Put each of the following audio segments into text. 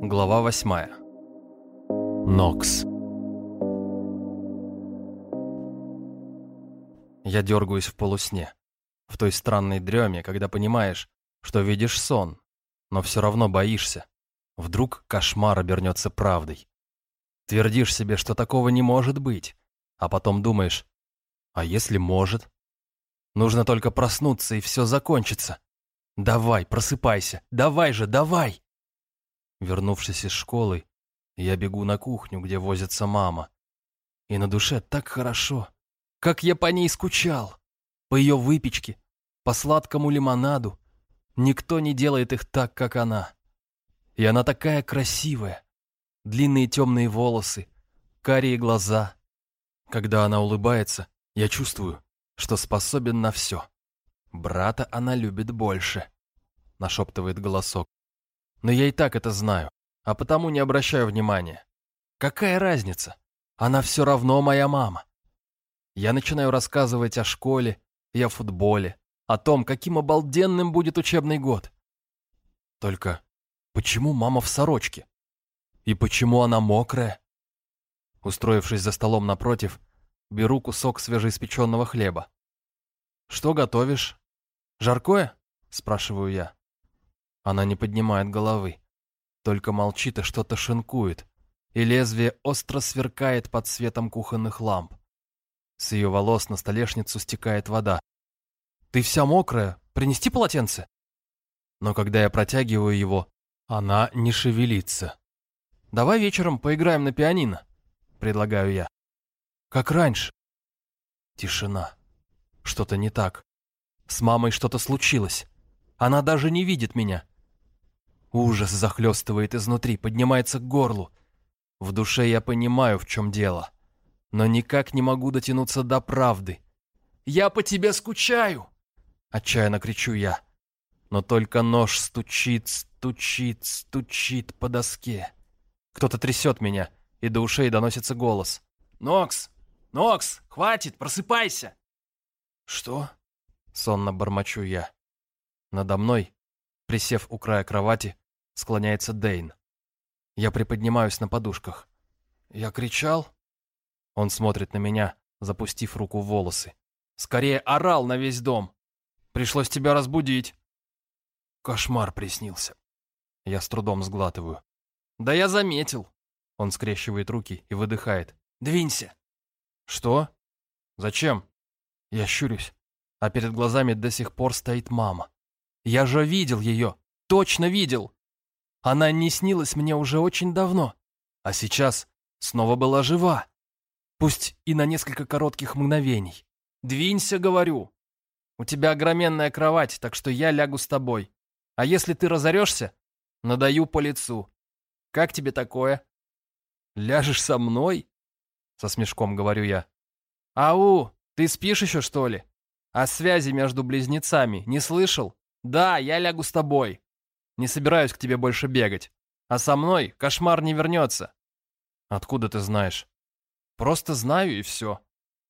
Глава восьмая. Нокс. Я дергаюсь в полусне. В той странной дреме, когда понимаешь, что видишь сон, но все равно боишься. Вдруг кошмар обернется правдой. Твердишь себе, что такого не может быть, а потом думаешь, а если может? Нужно только проснуться, и все закончится. Давай, просыпайся, давай же, давай! Вернувшись из школы, я бегу на кухню, где возится мама. И на душе так хорошо. Как я по ней скучал. По ее выпечке, по сладкому лимонаду. Никто не делает их так, как она. И она такая красивая. Длинные темные волосы, карие глаза. Когда она улыбается, я чувствую, что способен на все. Брата она любит больше, нашептывает голосок. Но я и так это знаю, а потому не обращаю внимания. Какая разница? Она все равно моя мама. Я начинаю рассказывать о школе и о футболе, о том, каким обалденным будет учебный год. Только почему мама в сорочке? И почему она мокрая? Устроившись за столом напротив, беру кусок свежеиспеченного хлеба. «Что готовишь? Жаркое?» – спрашиваю я. Она не поднимает головы, только молчит и что-то шинкует, и лезвие остро сверкает под светом кухонных ламп. С ее волос на столешницу стекает вода. «Ты вся мокрая, принести полотенце?» Но когда я протягиваю его, она не шевелится. «Давай вечером поиграем на пианино», — предлагаю я. «Как раньше». Тишина. Что-то не так. С мамой что-то случилось. Она даже не видит меня. Ужас захлестывает изнутри, поднимается к горлу. В душе я понимаю, в чем дело. Но никак не могу дотянуться до правды. «Я по тебе скучаю!» Отчаянно кричу я. Но только нож стучит, стучит, стучит по доске. Кто-то трясет меня, и до ушей доносится голос. «Нокс! Нокс! Хватит! Просыпайся!» «Что?» — сонно бормочу я. Надо мной, присев у края кровати, склоняется Дейн. Я приподнимаюсь на подушках. «Я кричал?» Он смотрит на меня, запустив руку в волосы. «Скорее орал на весь дом! Пришлось тебя разбудить!» Кошмар приснился. Я с трудом сглатываю. «Да я заметил!» Он скрещивает руки и выдыхает. «Двинься!» «Что? Зачем?» Я щурюсь, а перед глазами до сих пор стоит мама. Я же видел ее, точно видел. Она не снилась мне уже очень давно, а сейчас снова была жива. Пусть и на несколько коротких мгновений. «Двинься, говорю. У тебя огроменная кровать, так что я лягу с тобой. А если ты разорешься, надаю по лицу. Как тебе такое?» «Ляжешь со мной?» Со смешком говорю я. «Ау, ты спишь еще, что ли? О связи между близнецами не слышал? Да, я лягу с тобой. Не собираюсь к тебе больше бегать. А со мной кошмар не вернется». «Откуда ты знаешь?» «Просто знаю и все».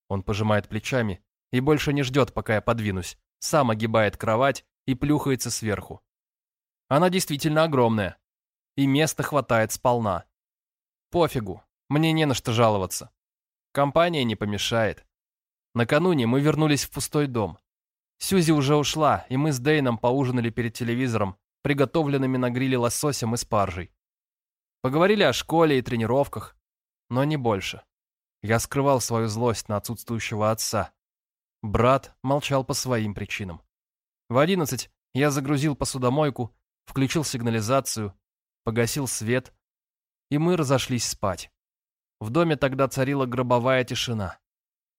Он пожимает плечами и больше не ждет, пока я подвинусь. Сам огибает кровать и плюхается сверху. Она действительно огромная. И места хватает сполна. Пофигу, мне не на что жаловаться. Компания не помешает. Накануне мы вернулись в пустой дом. Сьюзи уже ушла, и мы с Дейном поужинали перед телевизором, приготовленными на гриле лососем и спаржей. Поговорили о школе и тренировках, но не больше. Я скрывал свою злость на отсутствующего отца. Брат молчал по своим причинам. В одиннадцать я загрузил посудомойку, включил сигнализацию, погасил свет, и мы разошлись спать. В доме тогда царила гробовая тишина.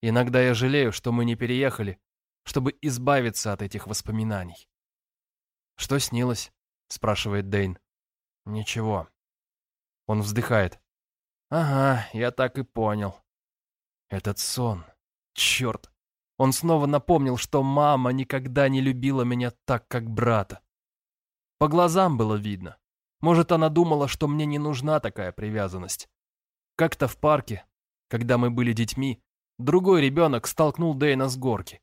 Иногда я жалею, что мы не переехали, чтобы избавиться от этих воспоминаний. «Что снилось?» — спрашивает Дейн. «Ничего». Он вздыхает. «Ага, я так и понял. Этот сон. Черт. Он снова напомнил, что мама никогда не любила меня так, как брата. По глазам было видно. Может, она думала, что мне не нужна такая привязанность. Как-то в парке, когда мы были детьми, Другой ребенок столкнул Дэйна с горки.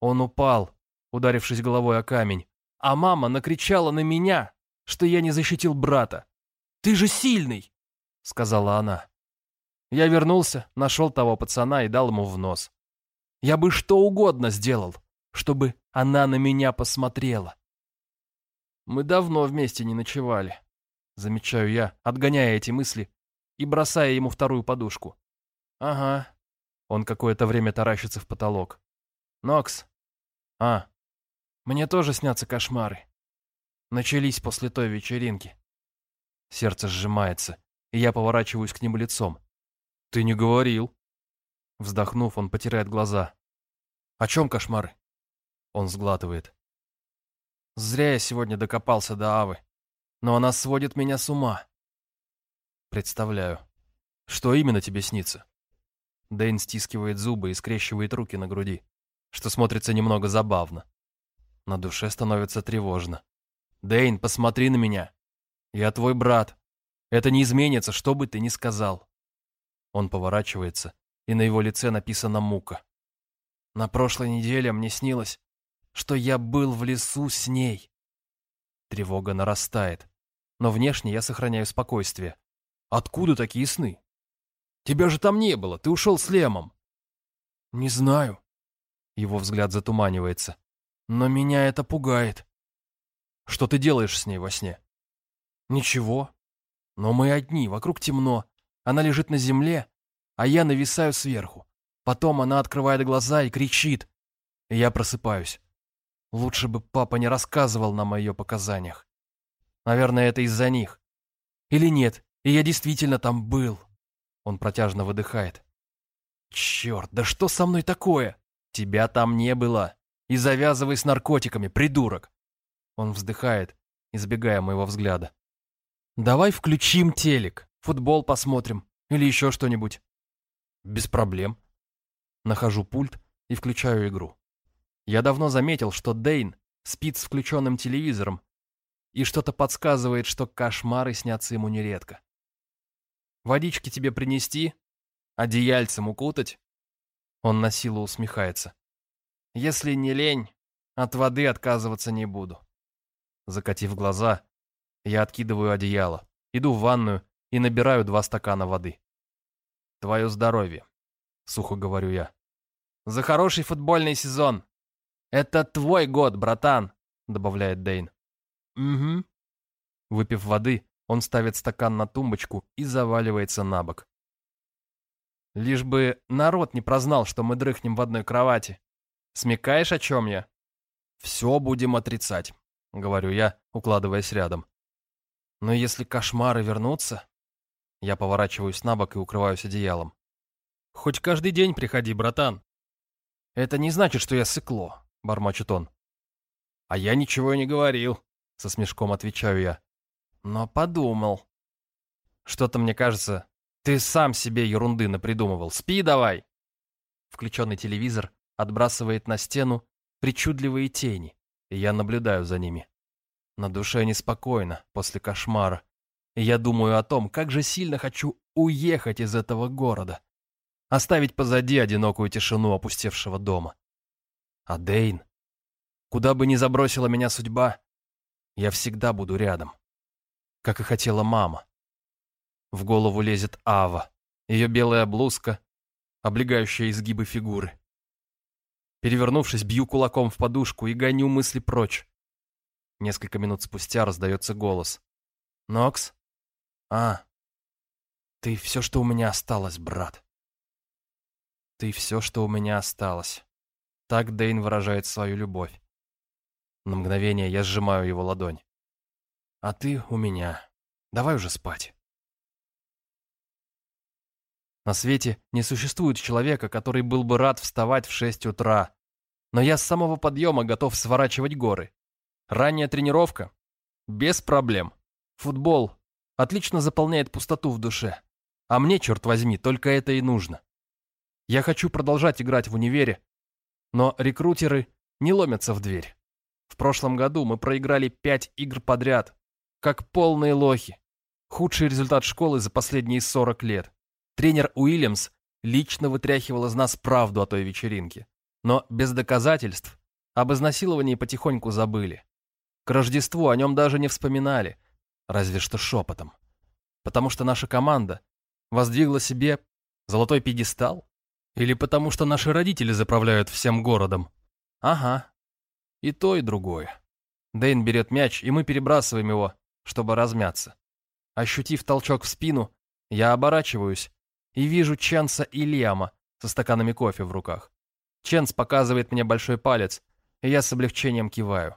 Он упал, ударившись головой о камень, а мама накричала на меня, что я не защитил брата. Ты же сильный!» — сказала она. Я вернулся, нашел того пацана и дал ему в нос. Я бы что угодно сделал, чтобы она на меня посмотрела. Мы давно вместе не ночевали, замечаю я, отгоняя эти мысли и бросая ему вторую подушку. Ага. Он какое-то время таращится в потолок. Нокс. А. Мне тоже снятся кошмары. Начались после той вечеринки. Сердце сжимается, и я поворачиваюсь к нему лицом. «Ты не говорил». Вздохнув, он потирает глаза. «О чем кошмары?» Он сглатывает. «Зря я сегодня докопался до Авы, но она сводит меня с ума». «Представляю. Что именно тебе снится?» Дэйн стискивает зубы и скрещивает руки на груди, что смотрится немного забавно. На душе становится тревожно. «Дэйн, посмотри на меня. Я твой брат. Это не изменится, что бы ты ни сказал». Он поворачивается, и на его лице написана мука. На прошлой неделе мне снилось, что я был в лесу с ней. Тревога нарастает, но внешне я сохраняю спокойствие. Откуда такие сны? Тебя же там не было, ты ушел с Лемом. Не знаю. Его взгляд затуманивается. Но меня это пугает. Что ты делаешь с ней во сне? Ничего. Но мы одни, вокруг темно. Она лежит на земле, а я нависаю сверху. Потом она открывает глаза и кричит. И я просыпаюсь. Лучше бы папа не рассказывал нам о ее показаниях. Наверное, это из-за них. Или нет, и я действительно там был. Он протяжно выдыхает. Черт, да что со мной такое? Тебя там не было. И завязывай с наркотиками, придурок. Он вздыхает, избегая моего взгляда. Давай включим телек. Футбол посмотрим. Или еще что-нибудь. Без проблем. Нахожу пульт и включаю игру. Я давно заметил, что Дейн спит с включенным телевизором, и что-то подсказывает, что кошмары снятся ему нередко. «Водички тебе принести? Одеяльцем укутать?» Он на силу усмехается. «Если не лень, от воды отказываться не буду». Закатив глаза, я откидываю одеяло, иду в ванную и набираю два стакана воды. «Твое здоровье», — сухо говорю я. «За хороший футбольный сезон!» «Это твой год, братан», — добавляет Дейн. «Угу». Выпив воды, он ставит стакан на тумбочку и заваливается на бок. Лишь бы народ не прознал, что мы дрыхнем в одной кровати. Смекаешь, о чем я? Все будем отрицать, говорю я, укладываясь рядом. Но если кошмары вернутся... Я поворачиваюсь на бок и укрываюсь одеялом. Хоть каждый день приходи, братан. Это не значит, что я сыкло, бормочет он. А я ничего не говорил, со смешком отвечаю я. Но подумал. Что-то мне кажется, ты сам себе ерунды напридумывал. Спи давай. Включенный телевизор отбрасывает на стену причудливые тени, и я наблюдаю за ними. На душе неспокойно после кошмара. Я думаю о том, как же сильно хочу уехать из этого города. Оставить позади одинокую тишину опустевшего дома. А Дейн? Куда бы ни забросила меня судьба, я всегда буду рядом. Как и хотела мама. В голову лезет Ава, ее белая блузка, облегающая изгибы фигуры. Перевернувшись, бью кулаком в подушку и гоню мысли прочь. Несколько минут спустя раздается голос. «Нокс? А, ты все, что у меня осталось, брат». «Ты все, что у меня осталось». Так Дейн выражает свою любовь. На мгновение я сжимаю его ладонь. «А ты у меня. Давай уже спать». На свете не существует человека, который был бы рад вставать в шесть утра. Но я с самого подъема готов сворачивать горы. Ранняя тренировка? Без проблем. Футбол отлично заполняет пустоту в душе. А мне, черт возьми, только это и нужно. Я хочу продолжать играть в универе, но рекрутеры не ломятся в дверь. В прошлом году мы проиграли пять игр подряд, как полные лохи. Худший результат школы за последние 40 лет. Тренер Уильямс лично вытряхивал из нас правду о той вечеринке. Но без доказательств об изнасиловании потихоньку забыли. К Рождеству о нем даже не вспоминали, разве что шепотом. Потому что наша команда воздвигла себе золотой пьедестал? Или потому что наши родители заправляют всем городом? Ага. И то, и другое. Дэйн берет мяч, и мы перебрасываем его, чтобы размяться. Ощутив толчок в спину, я оборачиваюсь и вижу Ченса и Лиама со стаканами кофе в руках. Ченс показывает мне большой палец, и я с облегчением киваю.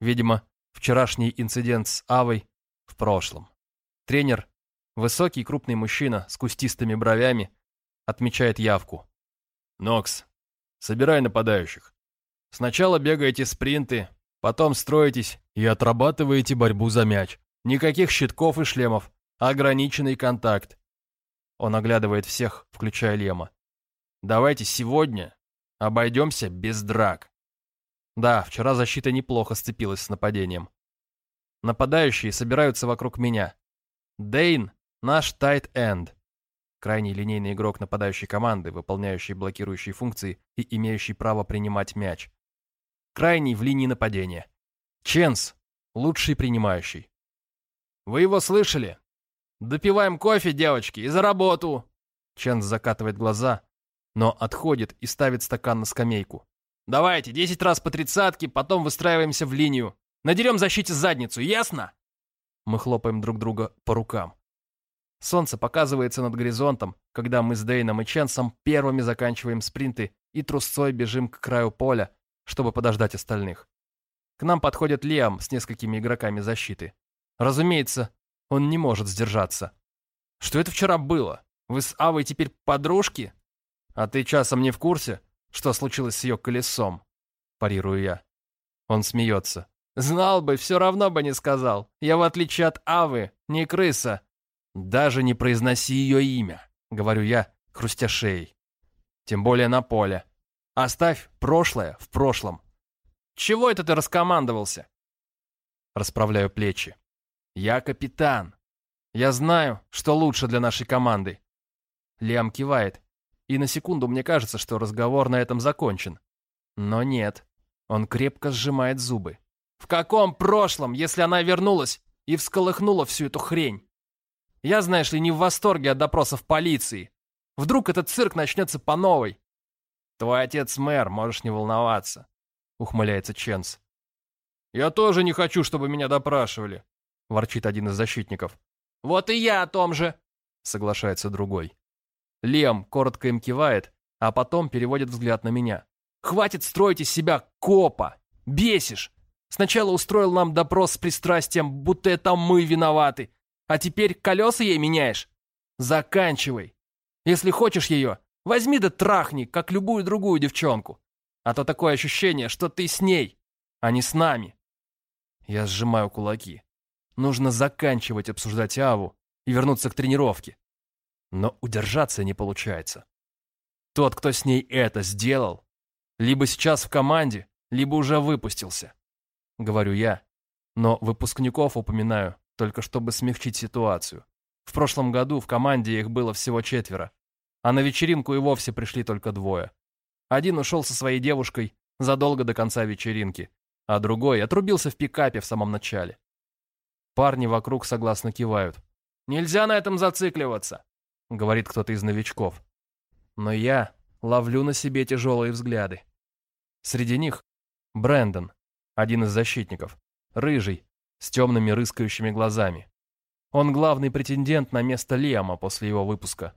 Видимо, вчерашний инцидент с Авой в прошлом. Тренер, высокий крупный мужчина с кустистыми бровями, отмечает явку. «Нокс, собирай нападающих. Сначала бегаете спринты, потом строитесь и отрабатываете борьбу за мяч. Никаких щитков и шлемов, ограниченный контакт. Он оглядывает всех, включая Лема. Давайте сегодня обойдемся без драк. Да, вчера защита неплохо сцепилась с нападением. Нападающие собираются вокруг меня. Дейн — наш тайт-энд. Крайний линейный игрок нападающей команды, выполняющий блокирующие функции и имеющий право принимать мяч. Крайний в линии нападения. Ченс — лучший принимающий. «Вы его слышали? Допиваем кофе, девочки, и за работу!» Ченс закатывает глаза, но отходит и ставит стакан на скамейку. «Давайте, десять раз по тридцатке, потом выстраиваемся в линию. Надерем защите задницу, ясно?» Мы хлопаем друг друга по рукам. Солнце показывается над горизонтом, когда мы с Дейном и Ченсом первыми заканчиваем спринты и трусцой бежим к краю поля, чтобы подождать остальных. К нам подходит Лиам с несколькими игроками защиты. Разумеется, он не может сдержаться. «Что это вчера было? Вы с Авой теперь подружки? А ты часом не в курсе, что случилось с ее колесом?» Парирую я. Он смеется. «Знал бы, все равно бы не сказал. Я, в отличие от Авы, не крыса». «Даже не произноси ее имя», — говорю я, хрустя шеей. «Тем более на поле. Оставь прошлое в прошлом». «Чего это ты раскомандовался?» Расправляю плечи. «Я капитан. Я знаю, что лучше для нашей команды». Лиам кивает, и на секунду мне кажется, что разговор на этом закончен. Но нет, он крепко сжимает зубы. «В каком прошлом, если она вернулась и всколыхнула всю эту хрень? Я, знаешь ли, не в восторге от допросов полиции. Вдруг этот цирк начнется по новой». «Твой отец мэр, можешь не волноваться», — ухмыляется Ченс. «Я тоже не хочу, чтобы меня допрашивали», ворчит один из защитников. «Вот и я о том же!» — соглашается другой. Лем коротко им кивает, а потом переводит взгляд на меня. «Хватит строить из себя копа! Бесишь! Сначала устроил нам допрос с пристрастием, будто это мы виноваты, а теперь колеса ей меняешь? Заканчивай! Если хочешь ее, возьми да трахни, как любую другую девчонку. А то такое ощущение, что ты с ней, а не с нами». Я сжимаю кулаки. Нужно заканчивать обсуждать Аву и вернуться к тренировке. Но удержаться не получается. Тот, кто с ней это сделал, либо сейчас в команде, либо уже выпустился. Говорю я, но выпускников упоминаю, только чтобы смягчить ситуацию. В прошлом году в команде их было всего четверо, а на вечеринку и вовсе пришли только двое. Один ушел со своей девушкой задолго до конца вечеринки, а другой отрубился в пикапе в самом начале. Парни вокруг согласно кивают. «Нельзя на этом зацикливаться», — говорит кто-то из новичков. Но я ловлю на себе тяжелые взгляды. Среди них Брэндон, один из защитников, рыжий, с темными рыскающими глазами. Он главный претендент на место Лиама после его выпуска.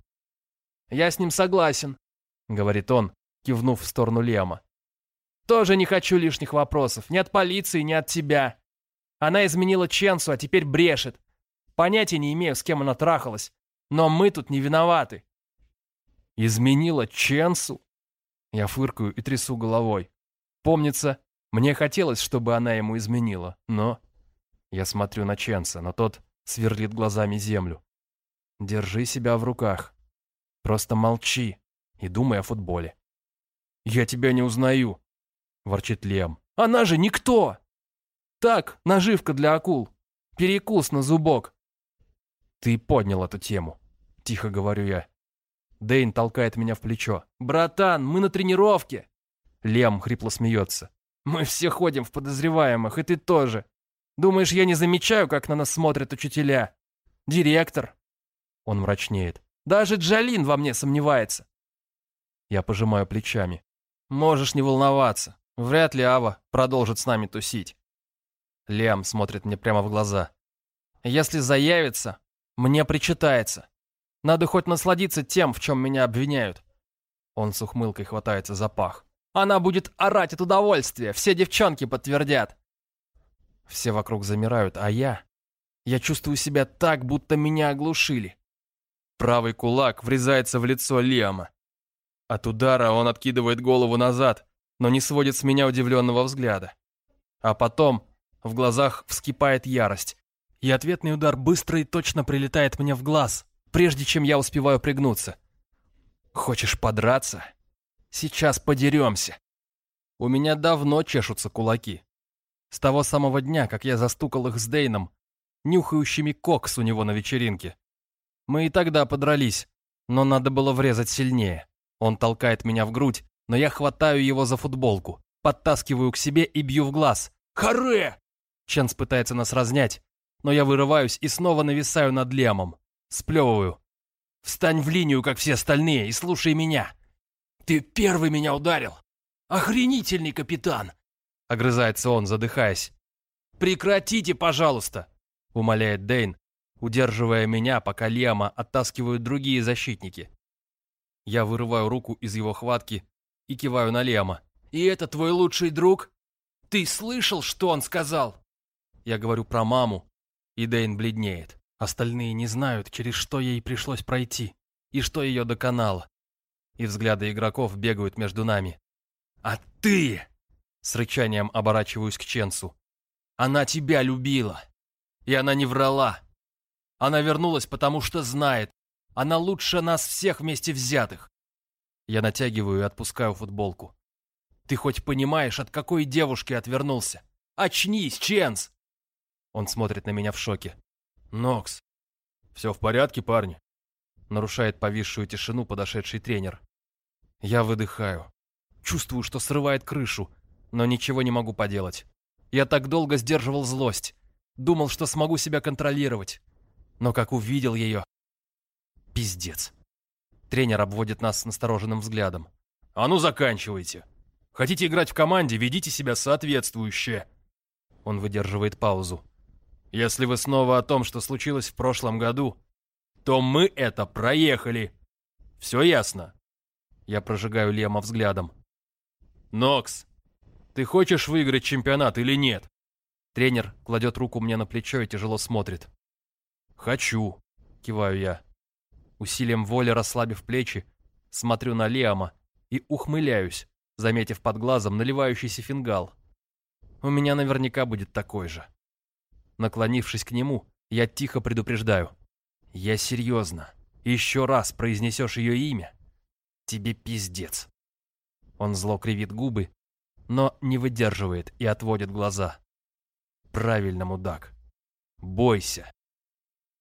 «Я с ним согласен», — говорит он, кивнув в сторону Лиама. «Тоже не хочу лишних вопросов, ни от полиции, ни от тебя. Она изменила Ченсу, а теперь брешет. Понятия не имею, с кем она трахалась. Но мы тут не виноваты. Изменила Ченсу? Я фыркаю и трясу головой. Помнится, мне хотелось, чтобы она ему изменила, но... Я смотрю на Ченса, но тот сверлит глазами землю. Держи себя в руках. Просто молчи и думай о футболе. «Я тебя не узнаю», — ворчит Лем. «Она же никто!» Так, наживка для акул. Перекус на зубок. Ты поднял эту тему. Тихо говорю я. Дейн толкает меня в плечо. «Братан, мы на тренировке!» Лем хрипло смеется. «Мы все ходим в подозреваемых, и ты тоже. Думаешь, я не замечаю, как на нас смотрят учителя?» директор». Он мрачнеет. «Даже Джалин во мне сомневается». Я пожимаю плечами. «Можешь не волноваться. Вряд ли Ава продолжит с нами тусить». Лиам смотрит мне прямо в глаза. «Если заявится, мне причитается. Надо хоть насладиться тем, в чем меня обвиняют». Он с ухмылкой хватается за пах. «Она будет орать от удовольствия, все девчонки подтвердят». Все вокруг замирают, а я... Я чувствую себя так, будто меня оглушили. Правый кулак врезается в лицо Лиама. От удара он откидывает голову назад, но не сводит с меня удивленного взгляда. А потом в глазах вскипает ярость, и ответный удар быстро и точно прилетает мне в глаз, прежде чем я успеваю пригнуться. «Хочешь подраться? Сейчас подеремся». У меня давно чешутся кулаки. С того самого дня, как я застукал их с Дейном, нюхающими кокс у него на вечеринке. Мы и тогда подрались, но надо было врезать сильнее. Он толкает меня в грудь, но я хватаю его за футболку, подтаскиваю к себе и бью в глаз. «Харе!» Ченс пытается нас разнять, но я вырываюсь и снова нависаю над Лемом. Сплевываю. «Встань в линию, как все остальные, и слушай меня. Ты первый меня ударил. Охренительный капитан!» Огрызается он, задыхаясь. «Прекратите, пожалуйста!» Умоляет Дейн, удерживая меня, пока Лема оттаскивают другие защитники. Я вырываю руку из его хватки и киваю на Лема. «И это твой лучший друг? Ты слышал, что он сказал?» Я говорю про маму, и Дейн бледнеет. Остальные не знают, через что ей пришлось пройти, и что ее доконало. И взгляды игроков бегают между нами. «А ты?» С рычанием оборачиваюсь к Ченсу. «Она тебя любила. И она не врала. Она вернулась, потому что знает. Она лучше нас всех вместе взятых». Я натягиваю и отпускаю футболку. «Ты хоть понимаешь, от какой девушки отвернулся? Очнись, Ченс!» Он смотрит на меня в шоке. «Нокс, все в порядке, парни?» Нарушает повисшую тишину подошедший тренер. Я выдыхаю. Чувствую, что срывает крышу, но ничего не могу поделать. Я так долго сдерживал злость. Думал, что смогу себя контролировать. Но как увидел ее... Пиздец. Тренер обводит нас с настороженным взглядом. «А ну заканчивайте! Хотите играть в команде, ведите себя соответствующе!» Он выдерживает паузу. «Если вы снова о том, что случилось в прошлом году, то мы это проехали! Все ясно?» Я прожигаю Лема взглядом. «Нокс, ты хочешь выиграть чемпионат или нет?» Тренер кладет руку мне на плечо и тяжело смотрит. «Хочу», — киваю я. Усилием воли расслабив плечи, смотрю на Лиама и ухмыляюсь, заметив под глазом наливающийся фингал. У меня наверняка будет такой же. Наклонившись к нему, я тихо предупреждаю. «Я серьезно. Еще раз произнесешь ее имя. Тебе пиздец». Он зло кривит губы но не выдерживает и отводит глаза. Правильно, мудак. Бойся.